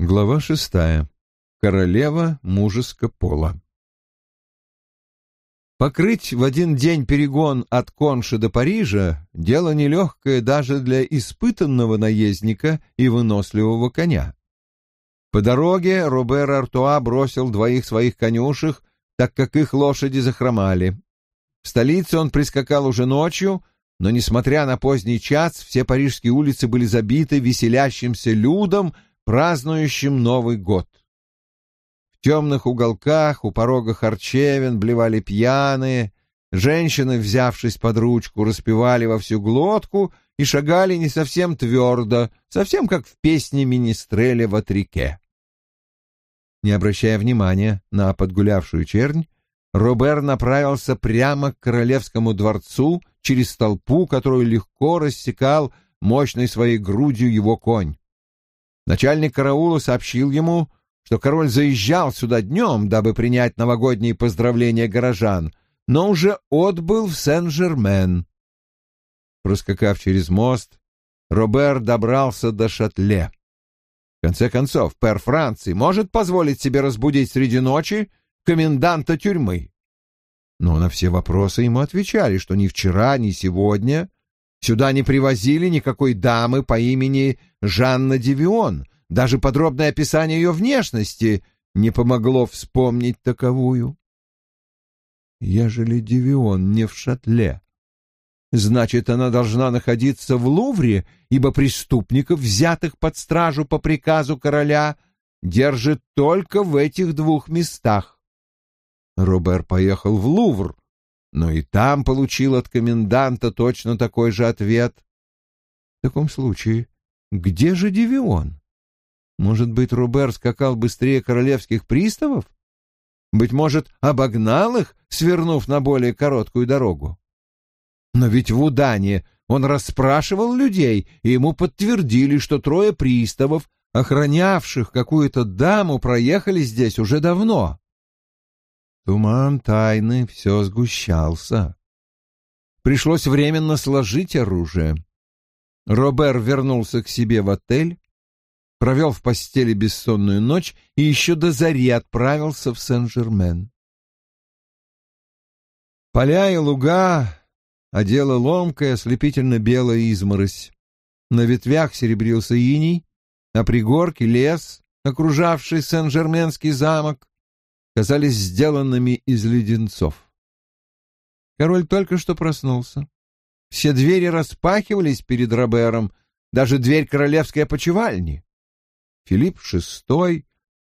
Глава шестая. Королева мужеско пола. Покрыть в один день перегон от Конши до Парижа — дело нелегкое даже для испытанного наездника и выносливого коня. По дороге Робер Артуа бросил двоих своих конюшек, так как их лошади захромали. В столице он прискакал уже ночью, но, несмотря на поздний час, все парижские улицы были забиты веселящимся людом, празднующим Новый год. В темных уголках у порога харчевин блевали пьяные, женщины, взявшись под ручку, распевали во всю глотку и шагали не совсем твердо, совсем как в песне Министреля в Атрике. Не обращая внимания на подгулявшую чернь, Робер направился прямо к королевскому дворцу через толпу, которую легко рассекал мощной своей грудью его конь. Начальник караула сообщил ему, что король заезжал сюда днем, дабы принять новогодние поздравления горожан, но уже отбыл в Сен-Жермен. Проскакав через мост, Робер добрался до Шатле. В конце концов, пэр Франции может позволить себе разбудить среди ночи коменданта тюрьмы. Но на все вопросы ему отвечали, что ни вчера, ни сегодня Сюда не привозили никакой дамы по имени Жанна Девион. Даже подробное описание ее внешности не помогло вспомнить таковую. Ежели Девион не в шатле, значит, она должна находиться в Лувре, ибо преступников, взятых под стражу по приказу короля, держит только в этих двух местах. Робер поехал в Лувр, но и там получил от коменданта точно такой же ответ. В таком случае, где же Девион? Может быть, Рубер скакал быстрее королевских приставов? Быть может, обогнал их, свернув на более короткую дорогу? Но ведь в Удане он расспрашивал людей, и ему подтвердили, что трое приставов, охранявших какую-то даму, проехали здесь уже давно. Туман тайны все сгущался. Пришлось временно сложить оружие. Робер вернулся к себе в отель, провел в постели бессонную ночь и еще до зари отправился в Сен-Жермен. Поля и луга одела ломкая, ослепительно-белая изморозь. На ветвях серебрился иней, а пригорке лес, окружавший Сен-Жерменский замок, казались сделанными из леденцов. Король только что проснулся. Все двери распахивались перед Робером, даже дверь королевской опочивальни. Филипп VI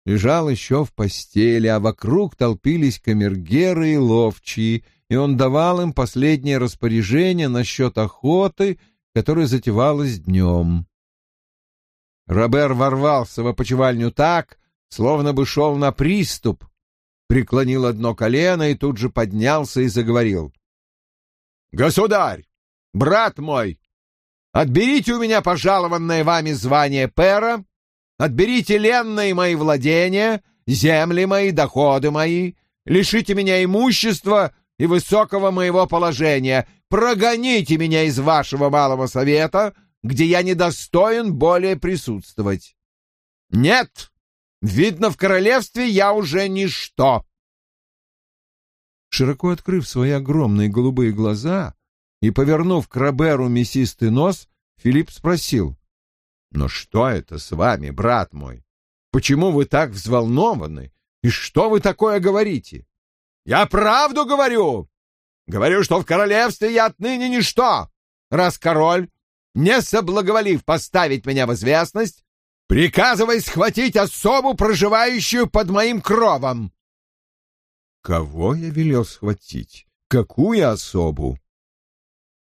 лежал еще в постели, а вокруг толпились камергеры и ловчие, и он давал им последнее распоряжение насчет охоты, которая затевалась днем. Робер ворвался в опочивальню так, словно бы шел на приступ, преклонил одно колено и тут же поднялся и заговорил. «Государь, брат мой, отберите у меня пожалованное вами звание пера, отберите ленные мои владения, земли мои, доходы мои, лишите меня имущества и высокого моего положения, прогоните меня из вашего малого совета, где я недостоин более присутствовать. Нет, Видно, в королевстве я уже ничто. Широко открыв свои огромные голубые глаза и повернув к Роберу мясистый нос, Филипп спросил, «Но что это с вами, брат мой? Почему вы так взволнованы? И что вы такое говорите?» «Я правду говорю! Говорю, что в королевстве я отныне ничто, раз король, не соблаговолив поставить меня в известность, Приказывай схватить особу, проживающую под моим кровом. Кого я велел схватить? Какую особу?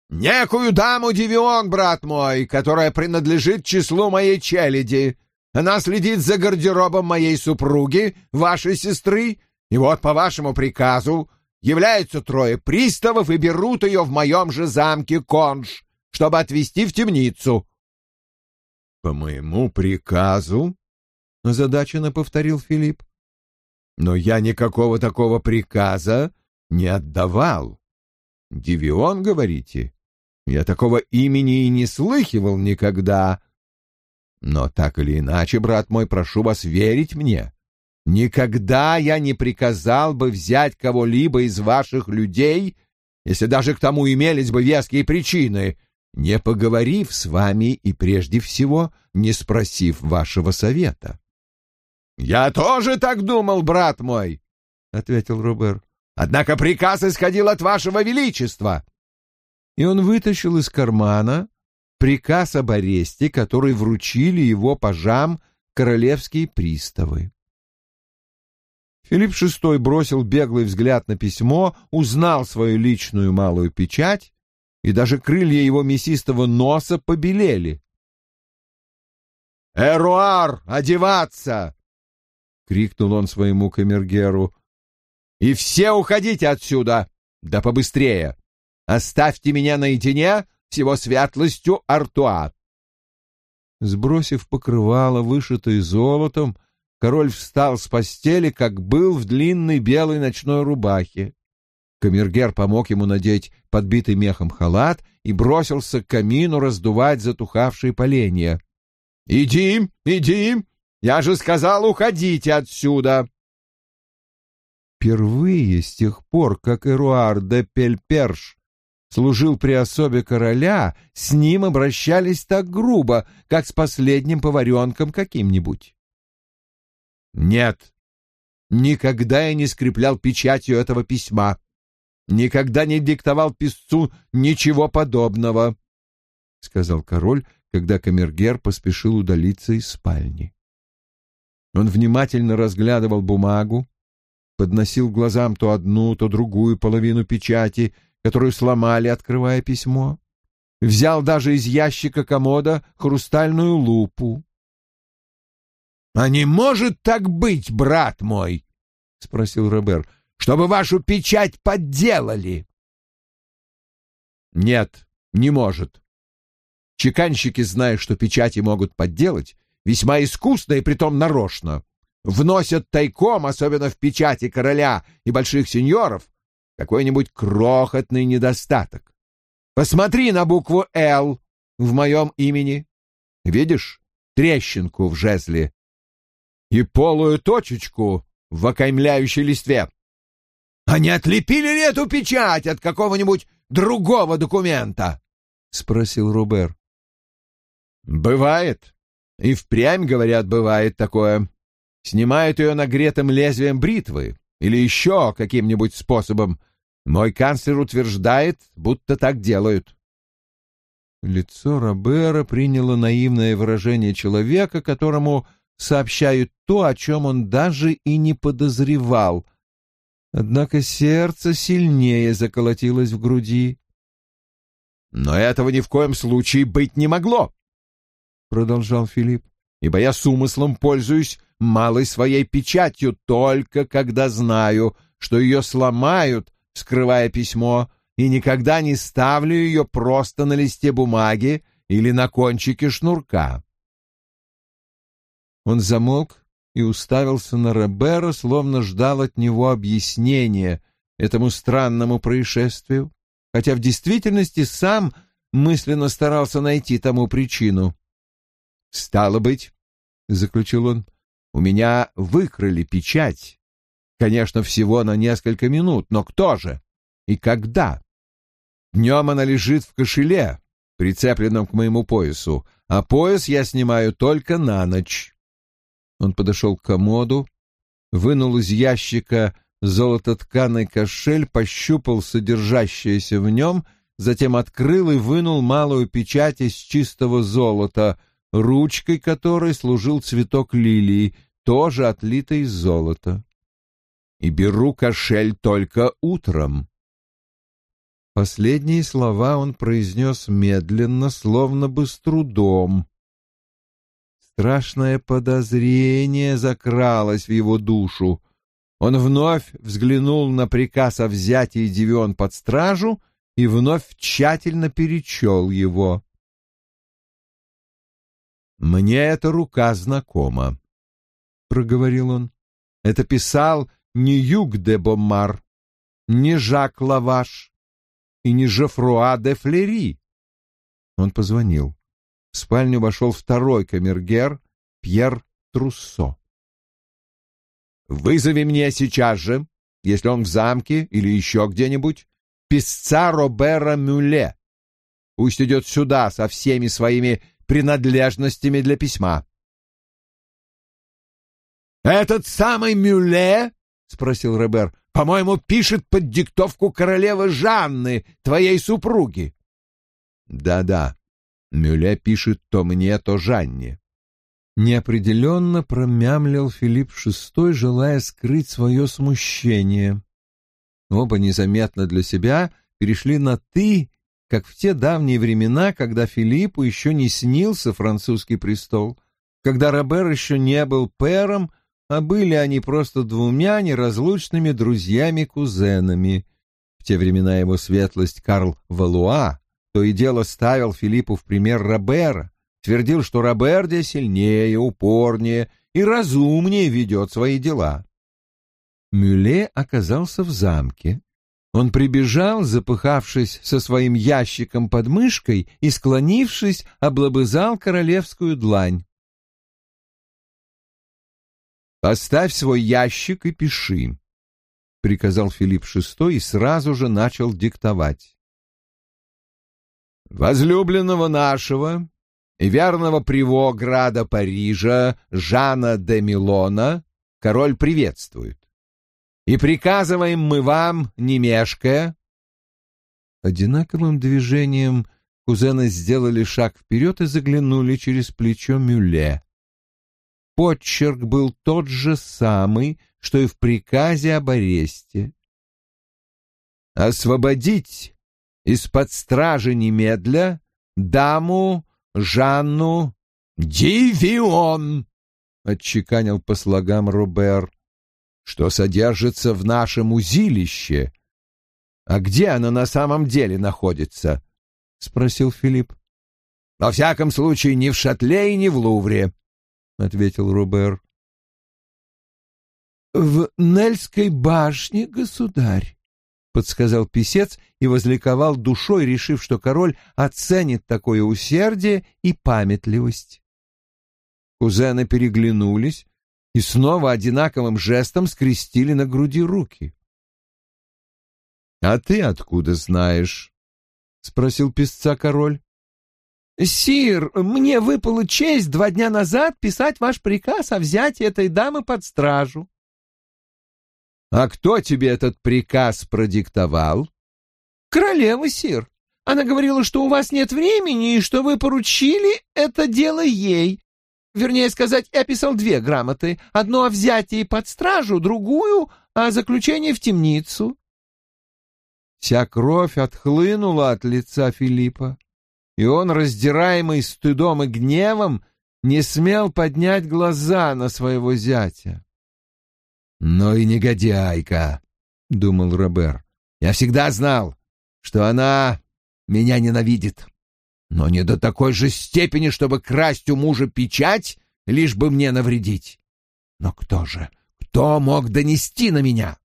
Некую даму Девион, брат мой, которая принадлежит числу моей челяди. Она следит за гардеробом моей супруги, вашей сестры, и вот по вашему приказу являются трое приставов и берут ее в моем же замке Конж, чтобы отвезти в темницу. «По моему приказу?» — озадаченно повторил Филипп. «Но я никакого такого приказа не отдавал. Дивион, говорите? Я такого имени и не слыхивал никогда». Но так или иначе, брат мой, прошу вас верить мне. Никогда я не приказал бы взять кого-либо из ваших людей, если даже к тому имелись бы веские причины, не поговорив с вами и прежде всего не спросив вашего совета. «Я тоже так думал, брат мой», — ответил Робер. «Однако приказ исходил от вашего величества». И он вытащил из кармана приказ об аресте, который вручили его пажам королевские приставы. Филипп VI бросил беглый взгляд на письмо, узнал свою личную малую печать, и даже крылья его мясистого носа побелели. «Эруар, одеваться!» — крикнул он своему камергеру. «И все уходите отсюда! Да побыстрее! Оставьте меня наедине с его светлостью Артуа!» Сбросив покрывало, вышитое золотом, король встал с постели, как был в длинной белой ночной рубахе. Камергер помог ему надеть подбитый мехом халат и бросился к камину раздувать затухавшие поленья. «Иди, иди! Я же сказал, уходите отсюда!» Впервые с тех пор, как Эруар де Пельперш служил при особе короля, с ним обращались так грубо, как с последним поваренком каким-нибудь. Нет, никогда я не скреплял печатью этого письма, никогда не диктовал писцу ничего подобного, — сказал король, когда камергер поспешил удалиться из спальни. Он внимательно разглядывал бумагу, подносил глазам то одну, то другую половину печати, которую сломали, открывая письмо. Взял даже из ящика комода хрустальную лупу. — А не может так быть, брат мой? — спросил Робер. — Чтобы вашу печать подделали. — Нет, не может. Чеканщики, зная, что печати могут подделать, весьма искусно и притом нарочно, вносят тайком, особенно в печати короля и больших сеньоров, какой-нибудь крохотный недостаток. Посмотри на букву «Л» в моем имени. Видишь трещинку в жезле и полую точечку в окаймляющей листве? А не отлепили ли эту печать от какого-нибудь другого документа? — спросил Рубер. «Бывает. И впрямь, говорят, бывает такое. Снимают ее нагретым лезвием бритвы или еще каким-нибудь способом. Мой канцлер утверждает, будто так делают». Лицо Робера приняло наивное выражение человека, которому сообщают то, о чем он даже и не подозревал. Однако сердце сильнее заколотилось в груди. «Но этого ни в коем случае быть не могло!» — продолжал Филипп, — ибо я с умыслом пользуюсь малой своей печатью только когда знаю, что ее сломают, скрывая письмо, и никогда не ставлю ее просто на листе бумаги или на кончике шнурка. Он замолк и уставился на Робера, словно ждал от него объяснения этому странному происшествию, хотя в действительности сам мысленно старался найти тому причину. «Стало быть», — заключил он, — «у меня выкрали печать. Конечно, всего на несколько минут, но кто же? И когда? Днем она лежит в кошеле, прицепленном к моему поясу, а пояс я снимаю только на ночь». Он подошел к комоду, вынул из ящика золототканый кошель, пощупал содержащееся в нем, затем открыл и вынул малую печать из чистого золота — ручкой которой служил цветок лилии, тоже отлитый из золота. И беру кошель только утром. Последние слова он произнес медленно, словно бы с трудом. Страшное подозрение закралось в его душу. Он вновь взглянул на приказ о взятии Девион под стражу и вновь тщательно перечел его. «Мне эта рука знакома», — проговорил он. «Это писал не Юг де Боммар, не Жак Лаваш и не Жофруа де Флери». Он позвонил. В спальню вошел второй камергер Пьер Труссо. «Вызови мне сейчас же, если он в замке или еще где-нибудь, писца Робера Мюле. Пусть идет сюда со всеми своими принадлежностями для письма». «Этот самый Мюле?» — спросил Робер. «По-моему, пишет под диктовку королевы Жанны, твоей супруги». «Да-да, Мюле пишет то мне, то Жанне». Неопределенно промямлил Филипп VI, желая скрыть свое смущение. Оба незаметно для себя перешли на «ты», как в те давние времена, когда Филиппу еще не снился французский престол, когда Робер еще не был пэром, а были они просто двумя неразлучными друзьями-кузенами. В те времена его светлость Карл Валуа то и дело ставил Филиппу в пример Робера, твердил, что Роберде сильнее, упорнее и разумнее ведет свои дела. Мюле оказался в замке. Он прибежал, запыхавшись со своим ящиком под мышкой и, склонившись, облобызал королевскую длань. «Поставь свой ящик и пиши», — приказал Филипп VI и сразу же начал диктовать. «Возлюбленного нашего и верного приво града Парижа Жана де Милона король приветствует. И приказываем мы вам, не мешкая...» Одинаковым движением кузены сделали шаг вперед и заглянули через плечо Мюле. Подчерк был тот же самый, что и в приказе об аресте. «Освободить из-под стражи немедля даму Жанну Дивион!» — отчеканил по слогам Робер, — «что содержится в нашем узилище». «А где она на самом деле находится?» — спросил Филипп. «Во всяком случае, ни в Шатле и ни в Лувре», — ответил Рубер. «В Нельской башне, государь», — подсказал писец и возликовал душой, решив, что король оценит такое усердие и памятливость. Кузены переглянулись и снова одинаковым жестом скрестили на груди руки. «А ты откуда знаешь?» — спросил писца король. «Сир, мне выпала честь два дня назад писать ваш приказ о взятии этой дамы под стражу». «А кто тебе этот приказ продиктовал?» «Королева, сир. Она говорила, что у вас нет времени и что вы поручили это дело ей. Вернее сказать, я писал две грамоты. Одну о взятии под стражу, другую о заключении в темницу». Вся кровь отхлынула от лица Филиппа и он, раздираемый стыдом и гневом, не смел поднять глаза на своего зятя. «Ну и негодяйка», — думал Робер. «Я всегда знал, что она меня ненавидит, но не до такой же степени, чтобы красть у мужа печать, лишь бы мне навредить. Но кто же, кто мог донести на меня?»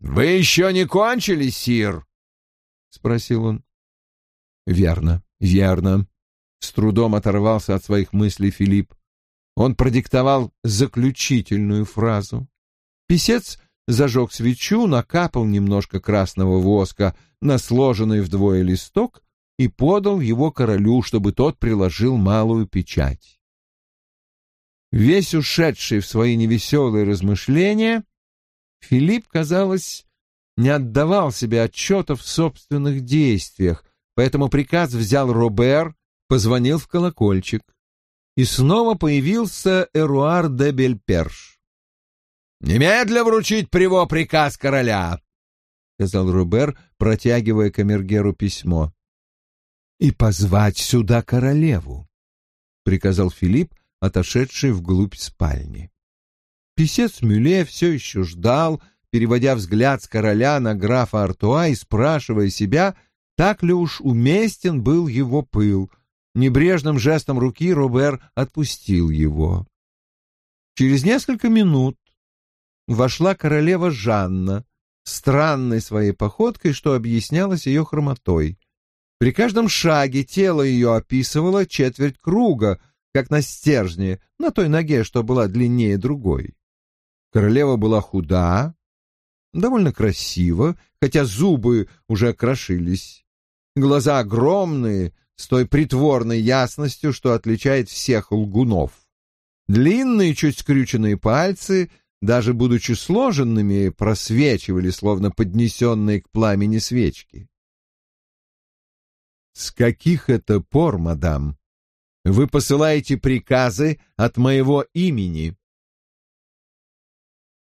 «Вы еще не кончили, сир?» — спросил он. Верно, верно. С трудом оторвался от своих мыслей Филипп. Он продиктовал заключительную фразу. Писец зажег свечу, накапал немножко красного воска на сложенный вдвое листок и подал его королю, чтобы тот приложил малую печать. Весь ушедший в свои невеселые размышления, Филипп, казалось, не отдавал себе отчета в собственных действиях, Поэтому приказ взял Робер, позвонил в колокольчик. И снова появился Эруар де Бельперш. «Немедля вручить приво приказ короля!» — сказал Робер, протягивая камергеру письмо. «И позвать сюда королеву», — приказал Филипп, отошедший вглубь спальни. Писец Мюле все еще ждал, переводя взгляд с короля на графа Артуа и спрашивая себя, так ли уж уместен был его пыл? Небрежным жестом руки Робер отпустил его. Через несколько минут вошла королева Жанна, странной своей походкой, что объяснялось ее хромотой. При каждом шаге тело ее описывало четверть круга, как на стержне, на той ноге, что была длиннее другой. Королева была худа, довольно красива, хотя зубы уже крошились. Глаза огромные, с той притворной ясностью, что отличает всех лгунов. Длинные, чуть скрюченные пальцы, даже будучи сложенными, просвечивали, словно поднесенные к пламени свечки. «С каких это пор, мадам, вы посылаете приказы от моего имени?»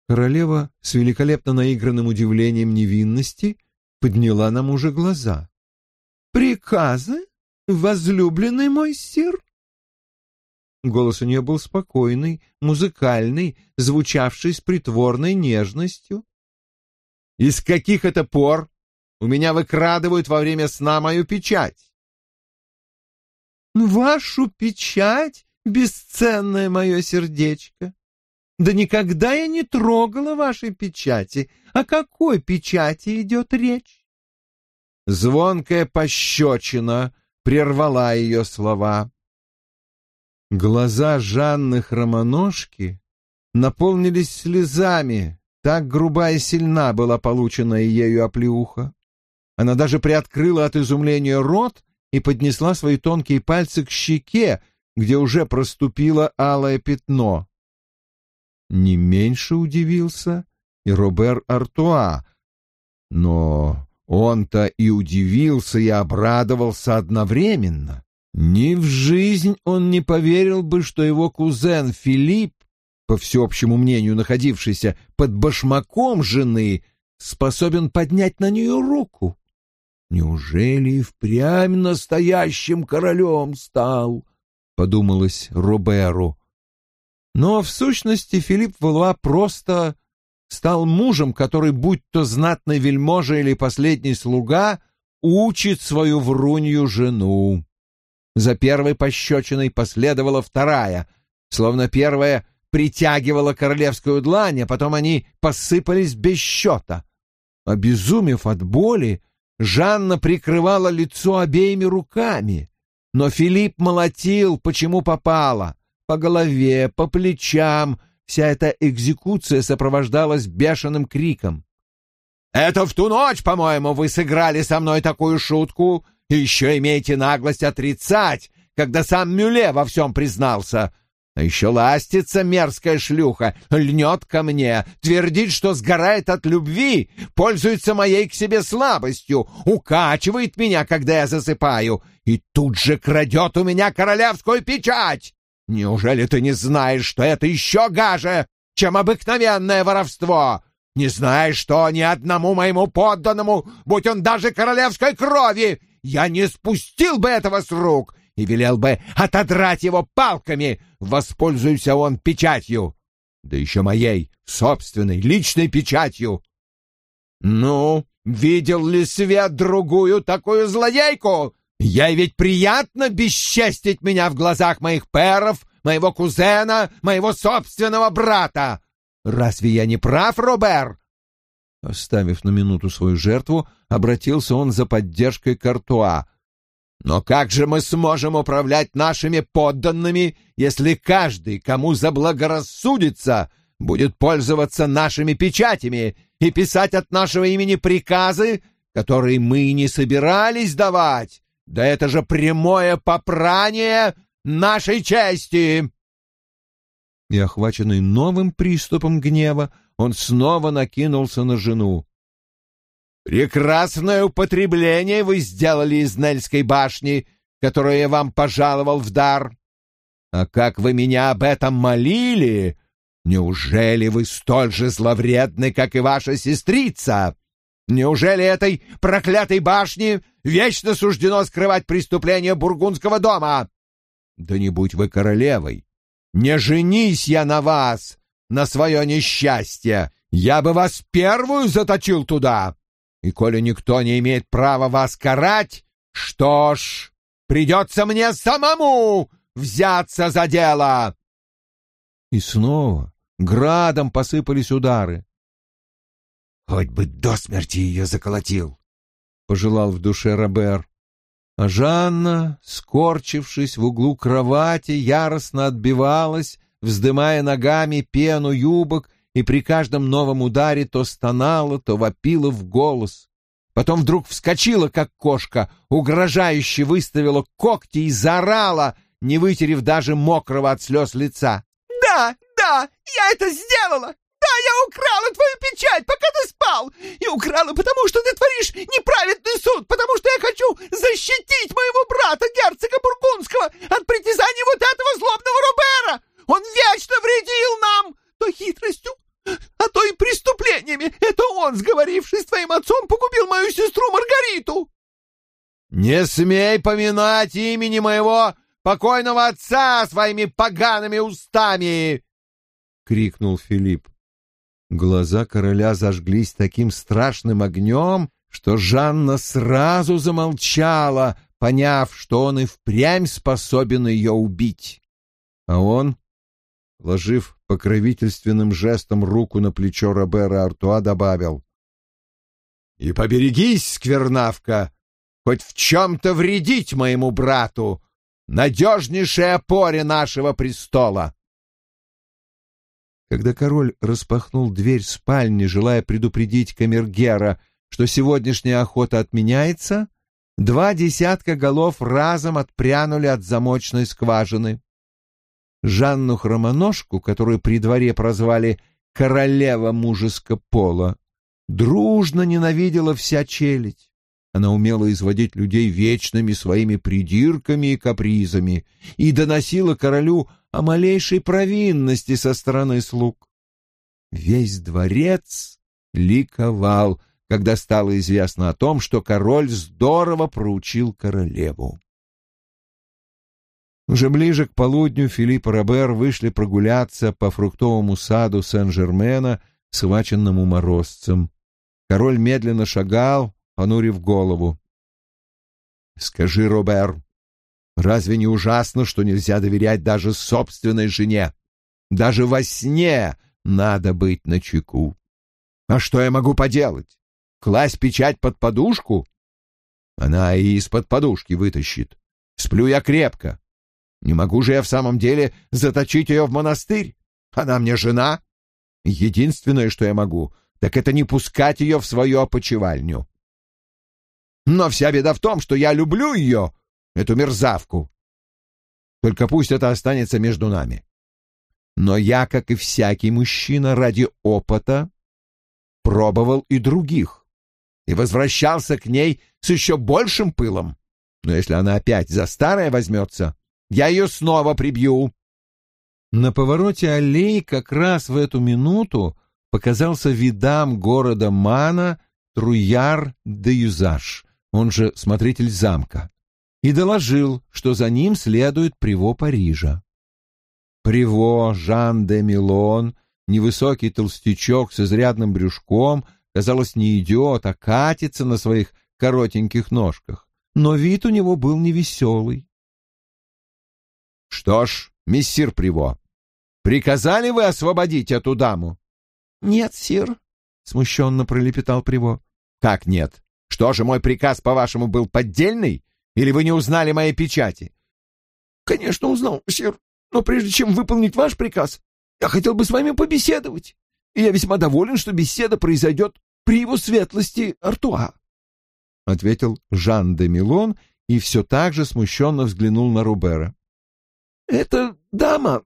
Королева с великолепно наигранным удивлением невинности подняла на мужа глаза. «Приказы, возлюбленный мой сир?» Голос у нее был спокойный, музыкальный, звучавший с притворной нежностью. «Из каких это пор у меня выкрадывают во время сна мою печать?» «Вашу печать, бесценное мое сердечко? Да никогда я не трогала вашей печати. О какой печати идет речь?» Звонкая пощечина прервала ее слова. Глаза Жанны Хромоножки наполнились слезами, так груба и сильна была полученная ею оплеуха. Она даже приоткрыла от изумления рот и поднесла свои тонкие пальцы к щеке, где уже проступило алое пятно. Не меньше удивился и Робер Артуа, но он-то и удивился, и обрадовался одновременно. Ни в жизнь он не поверил бы, что его кузен Филипп, по всеобщему мнению находившийся под башмаком жены, способен поднять на нее руку. Неужели и впрямь настоящим королем стал? — подумалось Роберу. Но в сущности Филипп Валуа просто стал мужем, который, будь то знатный вельможа или последний слуга, учит свою врунью жену. За первой пощечиной последовала вторая, словно первая притягивала королевскую длань, а потом они посыпались без счета. Обезумев от боли, Жанна прикрывала лицо обеими руками, но Филипп молотил, почему попало, по голове, по плечам. Вся эта экзекуция сопровождалась бешеным криком. «Это в ту ночь, по-моему, вы сыграли со мной такую шутку, и еще имеете наглость отрицать, когда сам Мюле во всем признался. А еще ластится мерзкая шлюха, льнет ко мне, твердит, что сгорает от любви, пользуется моей к себе слабостью, укачивает меня, когда я засыпаю, и тут же крадет у меня королевскую печать. Неужели ты не знаешь, что это еще гаже, чем обыкновенное воровство? Не знаешь, что ни одному моему подданному, будь он даже королевской крови, я не спустил бы этого с рук и велел бы отодрать его палками, воспользуйся он печатью, да еще моей собственной личной печатью. Ну, видел ли свет другую такую злодейку? Ей ведь приятно бесчестить меня в глазах моих перов, моего кузена, моего собственного брата. Разве я не прав, Робер? Оставив на минуту свою жертву, обратился он за поддержкой к Артуа. «Но как же мы сможем управлять нашими подданными, если каждый, кому заблагорассудится, будет пользоваться нашими печатями и писать от нашего имени приказы, которые мы не собирались давать? Да это же прямое попрание нашей чести!» И, охваченный новым приступом гнева, он снова накинулся на жену. «Прекрасное употребление вы сделали из Нельской башни, которую я вам пожаловал в дар. А как вы меня об этом молили! Неужели вы столь же зловредны, как и ваша сестрица? Неужели этой проклятой башне вечно суждено скрывать преступления бургундского дома? Да не будь вы королевой! Не женись я на вас, на свое несчастье! Я бы вас первую заточил туда! И коли никто не имеет права вас карать, что ж, придется мне самому взяться за дело!» И снова градом посыпались удары. «Хоть бы до смерти ее заколотил!» — пожелал в душе Робер. А Жанна, скорчившись в углу кровати, яростно отбивалась, вздымая ногами пену юбок, и при каждом новом ударе то стонала, то вопила в голос. Потом вдруг вскочила, как кошка, угрожающе выставила когти и заорала, не вытерев даже мокрого от слез лица. «Да, да, я это сделала! Да, я украла твою печать, пока ты спал! И украла, потому что ты творишь неправедный суд, потому что я хочу защитить моего брата, герцога Бургундского, от притязаний вот этого злобного Робера! Он вечно вредил нам! То хитростью, а то и преступлениями! Это он, сговорившись с твоим отцом, погубил мою сестру Маргариту!» «Не смей поминать имени моего покойного отца своими погаными устами!» — крикнул Филипп. Глаза короля зажглись таким страшным огнем, что Жанна сразу замолчала, поняв, что он и впрямь способен ее убить. А он, ложив покровительственным жестом руку на плечо Робера Артуа, добавил. «И поберегись, сквернавка, хоть в чем-то вредить моему брату, надежнейшей опоре нашего престола!» Когда король распахнул дверь спальни, желая предупредить камергера, что сегодняшняя охота отменяется, два десятка голов разом отпрянули от замочной скважины. Жанну Хромоножку, которую при дворе прозвали «королева мужеско пола», дружно ненавидела вся челядь. Она умела изводить людей вечными своими придирками и капризами и доносила королю о малейшей провинности со стороны слуг. Весь дворец ликовал, когда стало известно о том, что король здорово проучил королеву. Уже ближе к полудню Филипп и Робер вышли прогуляться по фруктовому саду Сен-Жермена, схваченному морозцем. Король медленно шагал, понурив голову. «Скажи, Робер, Разве не ужасно, что нельзя доверять даже собственной жене? Даже во сне надо быть начеку. А что я могу поделать? Класть печать под подушку? Она и из-под подушки вытащит. Сплю я крепко. Не могу же я в самом деле заточить ее в монастырь? Она мне жена. Единственное, что я могу, так это не пускать ее в свою опочивальню. Но вся беда в том, что я люблю ее эту мерзавку. Только пусть это останется между нами. Но я, как и всякий мужчина, ради опыта пробовал и других и возвращался к ней с еще большим пылом. Но если она опять за старое возьмется, я ее снова прибью. На повороте аллеи как раз в эту минуту показался видам города Мана Труяр де Юзаш, он же смотритель замка и доложил, что за ним следует Приво Парижа. Приво Жан де Милон, невысокий толстячок с изрядным брюшком, казалось, не идет, а катится на своих коротеньких ножках, но вид у него был невеселый. — Что ж, мессир Приво, приказали вы освободить эту даму? — Нет, сир, — смущенно пролепетал Приво. — Как нет? Что же, мой приказ, по-вашему, был поддельный? Или вы не узнали моей печати? — Конечно, узнал, сир. Но прежде чем выполнить ваш приказ, я хотел бы с вами побеседовать. И я весьма доволен, что беседа произойдет при его светлости Артуа. — ответил Жан де Милон и все так же смущенно взглянул на Рубера. — Эта дама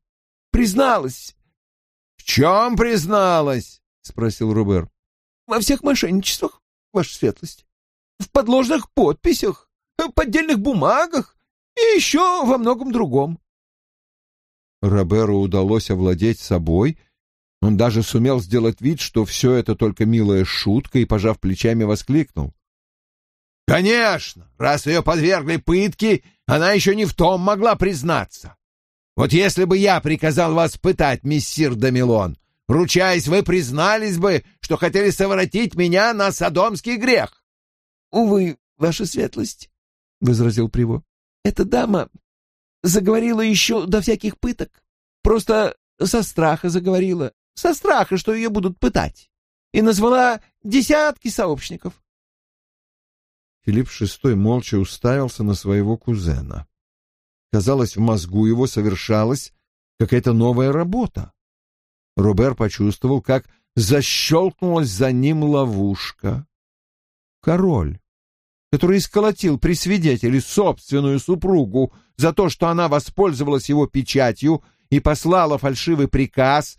призналась. — В чем призналась? — спросил Рубер. — Во всех мошенничествах, ваша светлость. В подложных подписях поддельных бумагах и еще во многом другом. Роберу удалось овладеть собой. Он даже сумел сделать вид, что все это только милая шутка, и, пожав плечами, воскликнул. «Конечно! Раз ее подвергли пытке, она еще не в том могла признаться. Вот если бы я приказал вас пытать, мессир Дамилон, ручаясь, вы признались бы, что хотели совратить меня на садомский грех». «Увы, ваша светлость, возразил Приво. «Эта дама заговорила еще до всяких пыток. Просто со страха заговорила. Со страха, что ее будут пытать. И назвала десятки сообщников». Филипп VI молча уставился на своего кузена. Казалось, в мозгу его совершалась какая-то новая работа. Робер почувствовал, как защелкнулась за ним ловушка. Король, который исколотил при свидетеле собственную супругу за то, что она воспользовалась его печатью и послала фальшивый приказ,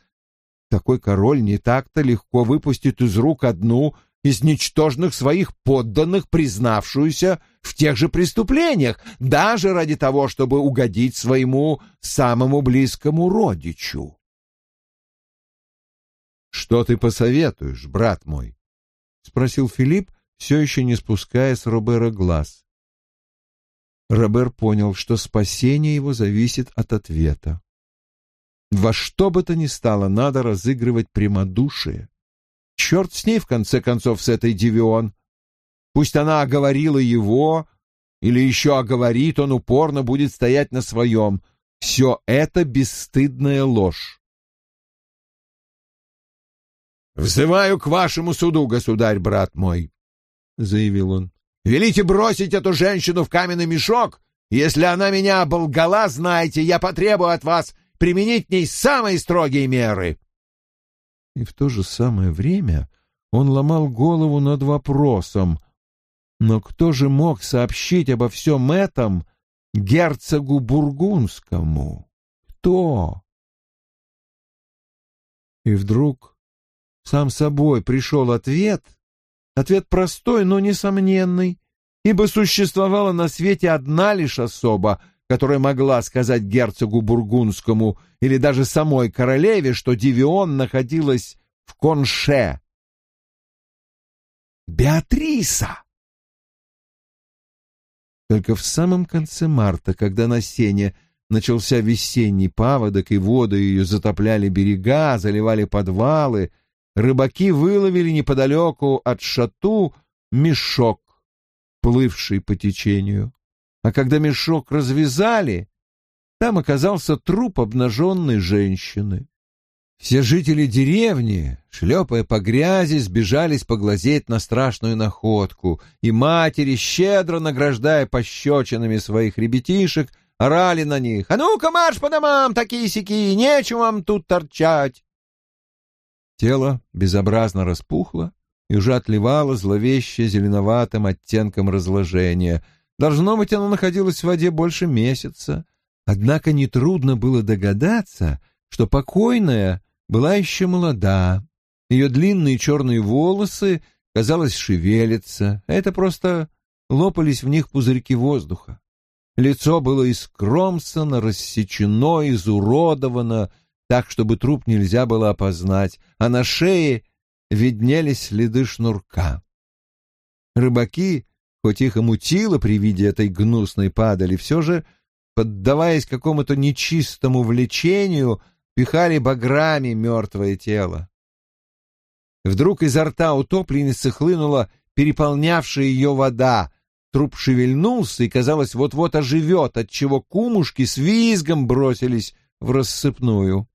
такой король не так-то легко выпустит из рук одну из ничтожных своих подданных, признавшуюся в тех же преступлениях, даже ради того, чтобы угодить своему самому близкому родичу. «Что ты посоветуешь, брат мой?» — спросил Филипп, все еще не спуская с Робера глаз. Робер понял, что спасение его зависит от ответа. Во что бы то ни стало, надо разыгрывать прямодушие. Черт с ней, в конце концов, с этой Девион. Пусть она оговорила его, или еще оговорит, он упорно будет стоять на своем. Все это бесстыдная ложь. «Взываю к вашему суду, государь, брат мой», — заявил он. «Велите бросить эту женщину в каменный мешок. Если она меня оболгала, знайте, я потребую от вас применить к ней самые строгие меры и в то же самое время он ломал голову над вопросом, но кто же мог сообщить обо всем этом герцогу Бургундскому? Кто? И вдруг сам собой пришел ответ, ответ простой, но несомненный, ибо существовала на свете одна лишь особа, которая могла сказать герцогу Бургундскому или даже самой королеве, что Дивион находилась в Конше. Беатриса! Только в самом конце марта, когда на сене начался весенний паводок, и воды ее затопляли берега, заливали подвалы, рыбаки выловили неподалеку от шату мешок, плывший по течению. А когда мешок развязали, там оказался труп обнаженной женщины. Все жители деревни, шлепая по грязи, сбежались поглазеть на страшную находку, и матери, щедро награждая пощечинами своих ребятишек, орали на них «А ну-ка марш по домам, такие-сяки, нечем вам тут торчать!» Тело безобразно распухло и уже отливало зловеще зеленоватым оттенком разложения — Должно быть, она находилась в воде больше месяца. Однако нетрудно было догадаться, что покойная была еще молода. Ее длинные черные волосы, казалось, шевелятся. Это просто лопались в них пузырьки воздуха. Лицо было искромсано, рассечено, изуродовано, так, чтобы труп нельзя было опознать, а на шее виднелись следы шнурка. Рыбаки хоть их и мутило при виде этой гнусной падали, все же, поддаваясь какому-то нечистому влечению, пихали баграми мертвое тело. Вдруг изо рта утопленницы хлынула переполнявшая ее вода. Труп шевельнулся и, казалось, вот-вот оживет, отчего кумушки с визгом бросились в рассыпную.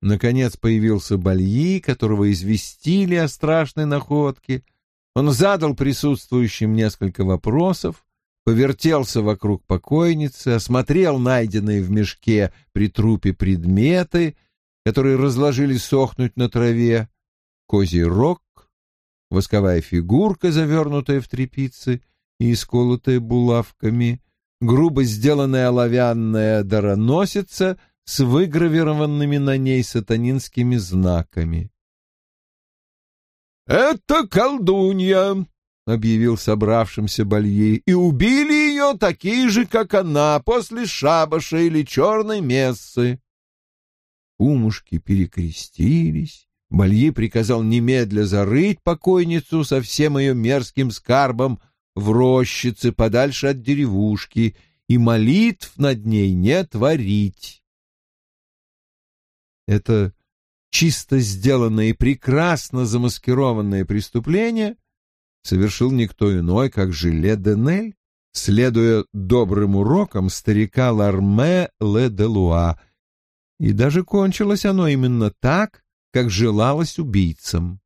Наконец появился Бальи, которого известили о страшной находке — он задал присутствующим несколько вопросов, повертелся вокруг покойницы, осмотрел найденные в мешке при трупе предметы, которые разложили сохнуть на траве, козий рог, восковая фигурка, завернутая в тряпицы и исколотая булавками, грубо сделанная оловянная дароносица с выгравированными на ней сатанинскими знаками. «Это колдунья», — объявил собравшимся Бальи, — «и убили ее такие же, как она, после шабаша или черной мессы». Кумушки перекрестились, Бальи приказал немедля зарыть покойницу со всем ее мерзким скарбом в рощице подальше от деревушки и молитв над ней не творить. Это чисто сделанное и прекрасно замаскированное преступление совершил никто иной, как Жиле Денель, следуя добрым урокам старика Ларме Ле де Луа, и даже кончилось оно именно так, как желалось убийцам.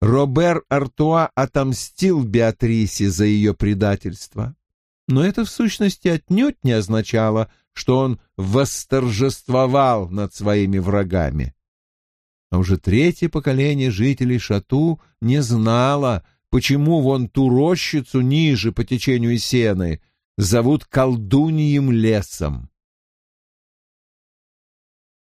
Робер Артуа отомстил Беатрисе за ее предательство. Но это в сущности отнюдь не означало, что он восторжествовал над своими врагами. А уже третье поколение жителей Шату не знало, почему вон ту рощицу ниже по течению Сены зовут колдуньим лесом.